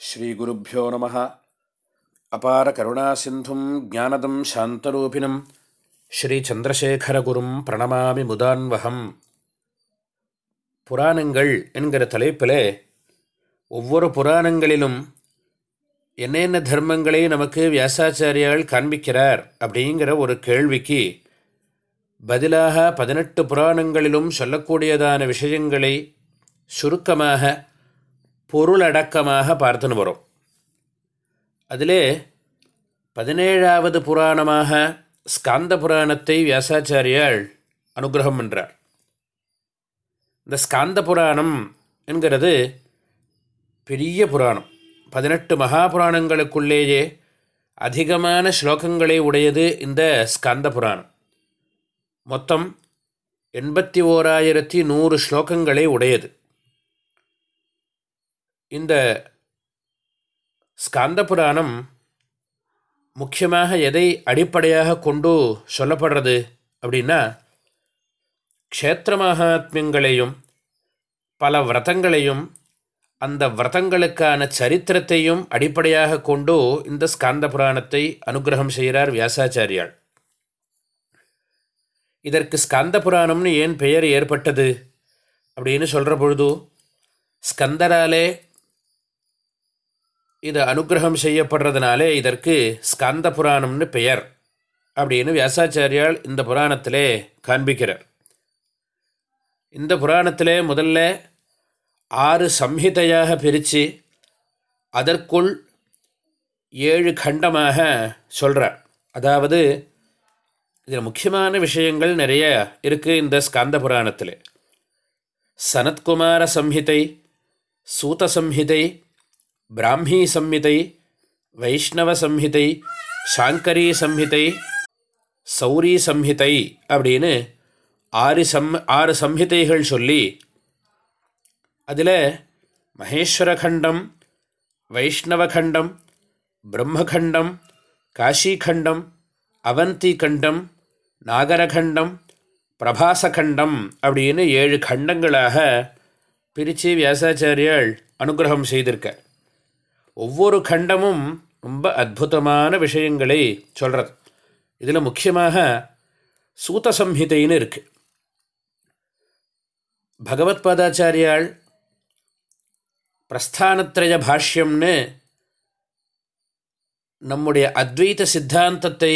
ஸ்ரீகுருப்போ நம. அபார கருணாசிந்தும் ஜானதம் சாந்தரூபிணம். ஸ்ரீச்சந்திரசேகரகுரும் பிரணமாமி முதான்வகம். புராணங்கள் என்கிற தலைப்பிலே ஒவ்வொரு புராணங்களிலும் என்னென்ன தர்மங்களை நமக்கு வியாசாச்சாரியால் காண்பிக்கிறார் அப்படிங்கிற ஒரு கேள்விக்கு பதிலாக பதினெட்டு புராணங்களிலும் சொல்லக்கூடியதான விஷயங்களை சுருக்கமாக பொருளடக்கமாக பார்த்துன்னு வரும். அதிலே பதினேழாவது புராணமாக ஸ்காந்த புராணத்தை வியாசாச்சாரியால் அனுகிரகம் பண்ணுறார் இந்த ஸ்காந்த புராணம் என்கிறது பெரிய புராணம். பதினெட்டு மகாபுராணங்களுக்குள்ளேயே அதிகமான ஸ்லோகங்களை உடையது இந்த ஸ்காந்த புராணம். மொத்தம் எண்பத்தி ஓராயிரத்தி நூறு ஸ்லோகங்களை உடையது. இந்த ஸ்காந்த புராணம் முக்கியமாக எதை அடிப்படையாக கொண்டு சொல்லப்படுறது அப்படின்னா க்ஷேத்திர மகாத்மியங்களையும் பல விரதங்களையும் அந்த விரதங்களுக்கான சரித்திரத்தையும் அடிப்படையாக கொண்டு இந்த ஸ்காந்த புராணத்தை அனுகிரகம் செய்கிறார் வியாசாச்சாரியால் இதற்கு ஸ்கந்த புராணம்னு ஏன் பெயர் ஏற்பட்டது அப்படின்னு சொல்கிற பொழுது ஸ்கந்தராலே இது அனுகிரகம் செய்யப்படுறதுனாலே இதற்கு ஸ்கந்த புராணம்னு பெயர் அப்படின்னு வியாசாச்சாரியால் இந்த புராணத்திலே காண்பிக்கிறார். இந்த புராணத்திலே முதல்ல ஆறு சம்ஹிதையாக பிரித்து அதற்குள் ஏழு கண்டமாக சொல்கிறார் அதாவது இதில் முக்கியமான விஷயங்கள் நிறைய இருக்குது இந்த ஸ்காந்த புராணத்தில். சனத்குமார சம்ஹிதை சூத சம்ஹிதை பிராமி சம்ஹிதை வைஷ்ணவ சம்ஹிதை சாங்கரி சம்ஹிதை சௌரி சம்ஹிதை அப்படின்னு ஆறு சம் ஆறு சம்ஹிதைகள் சொல்லி அதில் மகேஸ்வரகண்டம் வைஷ்ணவகண்டம் பிரம்மகண்டம் காஷிகண்டம் அவந்தி கண்டம் நாகரகண்டம் பிரபாசகண்டம் அப்படின்னு ஏழு கண்டங்களாக பிரித்து வியாசாச்சாரியால் அனுகிரகம் செய்திருக்க ஒவ்வொரு கண்டமும் ரொம்ப அற்புதமான விஷயங்களை சொல்கிறது இதில் முக்கியமாக சூத்த சம்ஹிதைன்னு இருக்குது பகவத் பாதாச்சாரியால் பிரஸ்தானத்ரய பாஷ்யம்னு நம்முடைய அத்வைத சித்தாந்தத்தை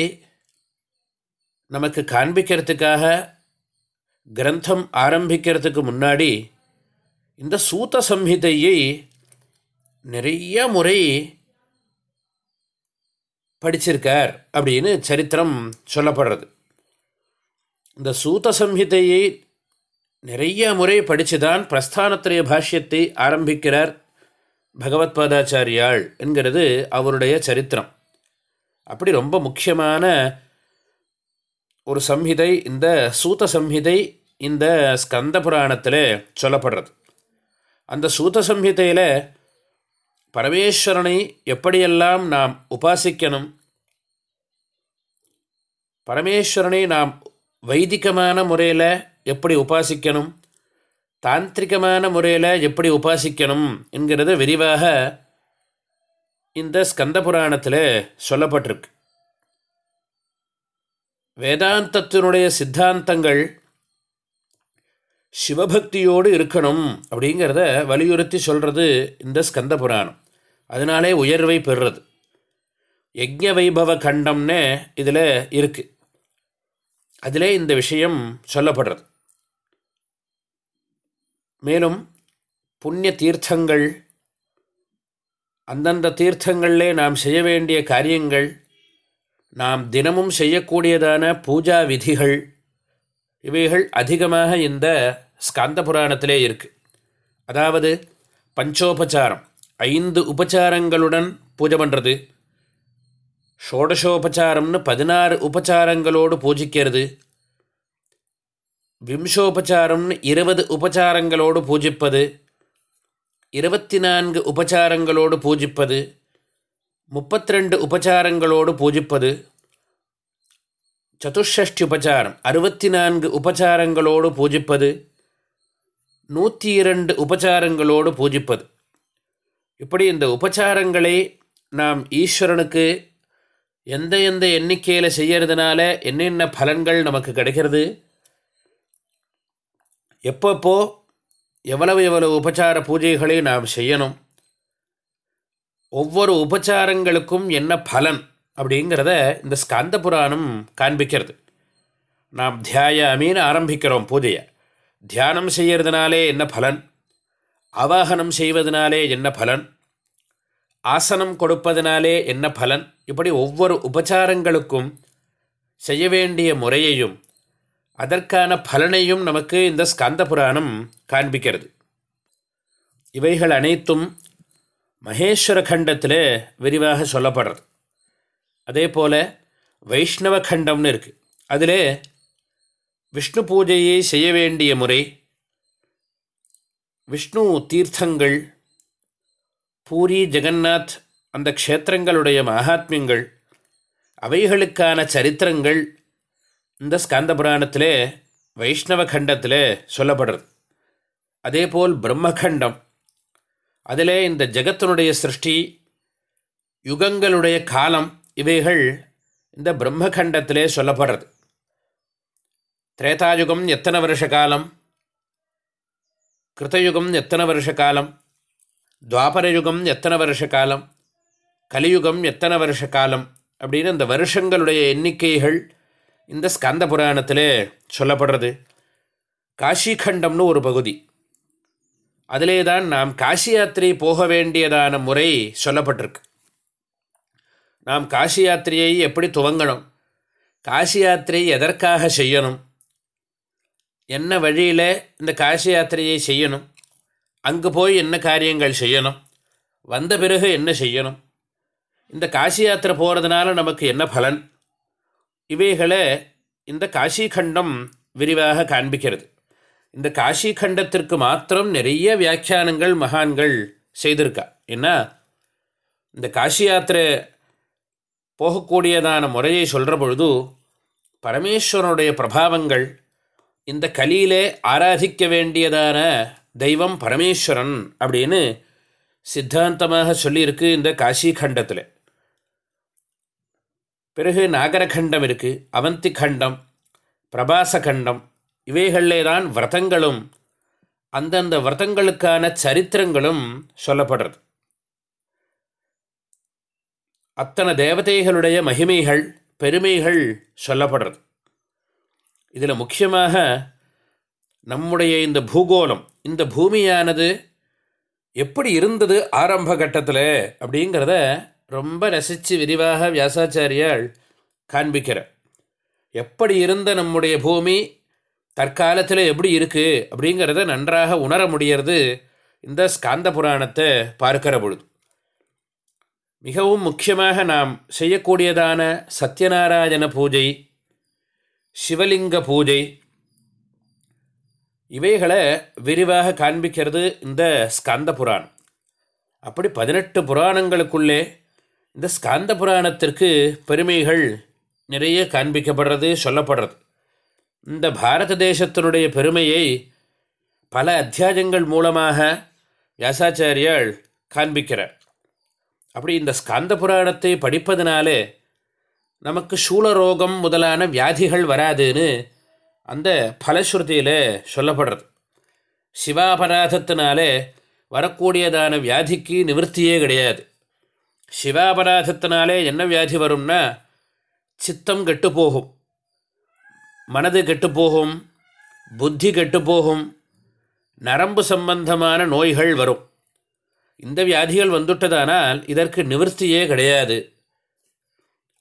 நமக்கு காண்பிக்கிறதுக்காக கிரந்தம் ஆரம்பிக்கிறதுக்கு முன்னாடி இந்த சூத்த சம்ஹிதையை நிறைய முறை படிச்சிருக்கார் அப்படின்னு சரித்திரம் சொல்லப்படுறது. இந்த சூத்த சம்ஹிதையை நிறைய முறை படித்து தான் பிரஸ்தானத்திரைய பாஷ்யத்தை ஆரம்பிக்கிறார் பகவத் பாதாச்சாரியாள் என்கிறது அவருடைய சரித்திரம். அப்படி ரொம்ப முக்கியமான ஒரு சம்ஹிதை இந்த சூத சம்ஹிதை இந்த ஸ்கந்த புராணத்தில் சொல்லப்படுறது. அந்த சூத சம்ஹிதையில் பரமேஸ்வரனை எப்படியெல்லாம் நாம் உபாசிக்கணும்? பரமேஸ்வரனை நாம் வைதிகமான முறையில் எப்படி உபாசிக்கணும்? தாந்திரிகமான முறையில் எப்படி உபாசிக்கணும்? என்கிறத விரிவாக இந்த ஸ்கந்த புராணத்தில் சொல்லப்பட்டிருக்கு. வேதாந்தத்தினுடைய சித்தாந்தங்கள் சிவபக்தியோடு இருக்கணும் அப்படிங்கிறத வலியுறுத்தி சொல்கிறது இந்த ஸ்கந்த புராணம். அதனாலே உயர்வை பெறுறது. யஜ்ய வைபவ கண்டம்னு இதில் இருக்குது அதிலே இந்த விஷயம் சொல்லப்படுறது. மேலும் புண்ணிய தீர்த்தங்கள் அந்தந்த தீர்த்தங்களிலே நாம் செய்ய வேண்டிய காரியங்கள் நாம் தினமும் செய்யக்கூடியதான பூஜா விதிகள் இவைகள் அதிகமாக இந்த ஸ்காந்த புராணத்திலே இருக்குது அதாவது பஞ்சோபச்சாரம் ஐந்து உபச்சாரங்களுடன் பூஜை பண்ணுறது ஷோடசோபச்சாரம்னு பதினாறு உபச்சாரங்களோடு பூஜிக்கிறது விம்சோபச்சாரம்னு இருபது உபச்சாரங்களோடு பூஜிப்பது இருபத்தி நான்கு உபச்சாரங்களோடு பூஜிப்பது முப்பத்திரெண்டு உபச்சாரங்களோடு பூஜிப்பது சதுஷ்டி உபச்சாரம் அறுபத்தி நான்கு உபச்சாரங்களோடு பூஜிப்பது நூற்றி இரண்டு உபச்சாரங்களோடு பூஜிப்பது. இப்படி இந்த உபச்சாரங்களை நாம் ஈஸ்வரனுக்கு எந்த எந்த எண்ணிக்கையில் செய்யறதுனால என்னென்ன பலன்கள் நமக்கு கிடைக்கிறது எப்பப்போ எவ்வளவு எவ்வளவு உபச்சார பூஜைகளை நாம் செய்யணும் ஒவ்வொரு உபச்சாரங்களுக்கும் என்ன பலன் அப்படிங்கிறத இந்த ஸ்காந்த புராணம் காண்பிக்கிறது. நாம் தியாயாமின்னு ஆரம்பிக்கிறோம் பூஜையை. தியானம் செய்கிறதுனாலே என்ன பலன்? ஆவாகனம் செய்வதனாலே என்ன பலன்? ஆசனம் கொடுப்பதனாலே என்ன பலன்? இப்படி ஒவ்வொரு உபச்சாரங்களுக்கும் செய்ய வேண்டிய முறையையும் அதற்கான பலனையும் நமக்கு இந்த ஸ்கந்த புராணம் காண்பிக்கிறது. இவைகள் அனைத்தும் மகேஸ்வர கண்டத்தில் விரிவாக சொல்லப்படுறது. அதே போல் வைஷ்ணவ கண்டம்னு இருக்குது அதில் விஷ்ணு பூஜையை செய்ய வேண்டிய முறை விஷ்ணு தீர்த்தங்கள் பூரி ஜெகநாத் அந்த க்ஷேத்திரங்களுடைய மகாத்மியங்கள் அவைகளுக்கான சரித்திரங்கள் இந்த ஸ்காந்த புராணத்தில் வைஷ்ணவ கண்டத்தில் சொல்லப்படுறது. அதேபோல் பிரம்மகண்டம். அதில் இந்த ஜெகத்தினுடைய சிருஷ்டி யுகங்களுடைய காலம் இவைகள் இந்த பிரம்மகண்டத்திலே சொல்லப்படுறது. திரேதாயுகம் எத்தனை வருஷ காலம் கிருத்தயுகம் எத்தனை வருஷ காலம் துவாபரயுகம் எத்தனை வருஷ காலம் கலியுகம் எத்தனை வருஷ காலம் அப்படின்னு இந்த வருஷங்களுடைய எண்ணிக்கைகள் இந்த ஸ்கந்த புராணத்தில் சொல்லப்படுறது காஷிகண்டம்னு ஒரு பகுதி அதிலே தான் நாம் காசி யாத்திரை போக வேண்டியதான முறை சொல்லப்பட்டிருக்கு நாம் காசி யாத்திரையை எப்படி துவங்கணும் காசி யாத்திரை எதற்காக செய்யணும் என்ன வழியில் இந்த காசி யாத்திரையை செய்யணும்? அங்கு போய் என்ன காரியங்கள் செய்யணும்? வந்த பிறகு என்ன செய்யணும்? இந்த காசி யாத்திரை போகிறதுனால நமக்கு என்ன பலன்? இவைகளை இந்த காஷி கண்டம் விரிவாக காண்பிக்கிறது. இந்த காஷி கண்டத்திற்கு மாத்திரம் நிறைய வியாக்கியானங்கள் மகான்கள் செய்திருக்கா? என்ன? இந்த காஷி யாத்திரை போகக்கூடியதான முறையை சொல்கிற பொழுது பரமேஸ்வரனுடைய பிரபாவங்கள் இந்த கலியிலே ஆராதிக்க வேண்டியதான தெய்வம் பரமேஸ்வரன் அப்படின்னு சித்தாந்தமாக சொல்லியிருக்கு இந்த காஷி கண்டத்தில். பிறகு நாகரகண்டம் இருக்குது அவந்தி கண்டம் பிரபாச கண்டம் இவைகளிலே தான் விரதங்களும் அந்தந்த விரதங்களுக்கான சரித்திரங்களும் சொல்லப்படுறது. அத்தனை தேவதைகளுடைய மகிமைகள் பெருமைகள் சொல்லப்படுறது. இதில் முக்கியமாக நம்முடைய இந்த பூகோளம் இந்த பூமியானது எப்படி இருந்தது ஆரம்ப கட்டத்தில் அப்படிங்கிறத ரொம்ப ரசித்து விரிவாக வியாசாச்சாரியால் காண்பிக்கிறார். எப்படி இருந்த நம்முடைய பூமி தற்காலத்தில் எப்படி இருக்குது அப்படிங்கிறத நன்றாக உணர முடியறது இந்த ஸ்காந்த புராணத்தை பார்க்கிற பொழுது. மிகவும் முக்கியமாக நாம் செய்யக்கூடியதான சத்யநாராயண பூஜை சிவலிங்க பூஜை. இவைகளை விரிவாக காண்பிக்கிறது இந்த ஸ்காந்த புராணம். அப்படி பதினெட்டு புராணங்களுக்குள்ளே இந்த ஸ்காந்த புராணத்திற்கு பெருமைகள் நிறைய காண்பிக்கப்படுறது சொல்லப்படுறது. இந்த பாரத தேசத்தினுடைய பெருமையை பல அத்தியாயங்கள் மூலமாக வியாசாச்சாரியால் காண்பிக்கிறார். அப்படி இந்த ஸ்காந்த புராணத்தை படிப்பதனாலே நமக்கு சூழரோகம் முதலான வியாதிகள் வராதுன்னு அந்த பலஸ்ருதியில் சொல்லப்படுறது. சிவாபராதத்தினாலே வரக்கூடியதான வியாதிக்கு நிவர்த்தியே கிடையாது. சிவாபராதத்தினாலே என்ன வியாதி வரும்னா சித்தம் கெட்டு போகும் மனது கெட்டு போகும் புத்தி கெட்டு போகும் நரம்பு சம்பந்தமான நோய்கள் வரும். இந்த வியாதிகள் வந்துட்டதானால் இதற்கு நிவர்த்தியே கிடையாது.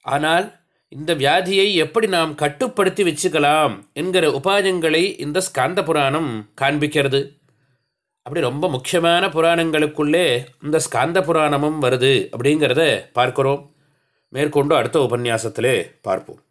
ஆனால் இந்த வியாதியை எப்படி நாம் கட்டுப்படுத்தி வச்சுக்கலாம் என்கிற உபாயங்களை இந்த ஸ்காந்த புராணம் காண்பிக்கிறது. அப்படி ரொம்ப முக்கியமான புராணங்களுக்குள்ளே இந்த ஸ்காந்த புராணமும் வருது அப்படிங்கிறத பார்க்குறோம். மேற்கொண்டு அடுத்த உபன்யாசத்திலே பார்ப்போம்.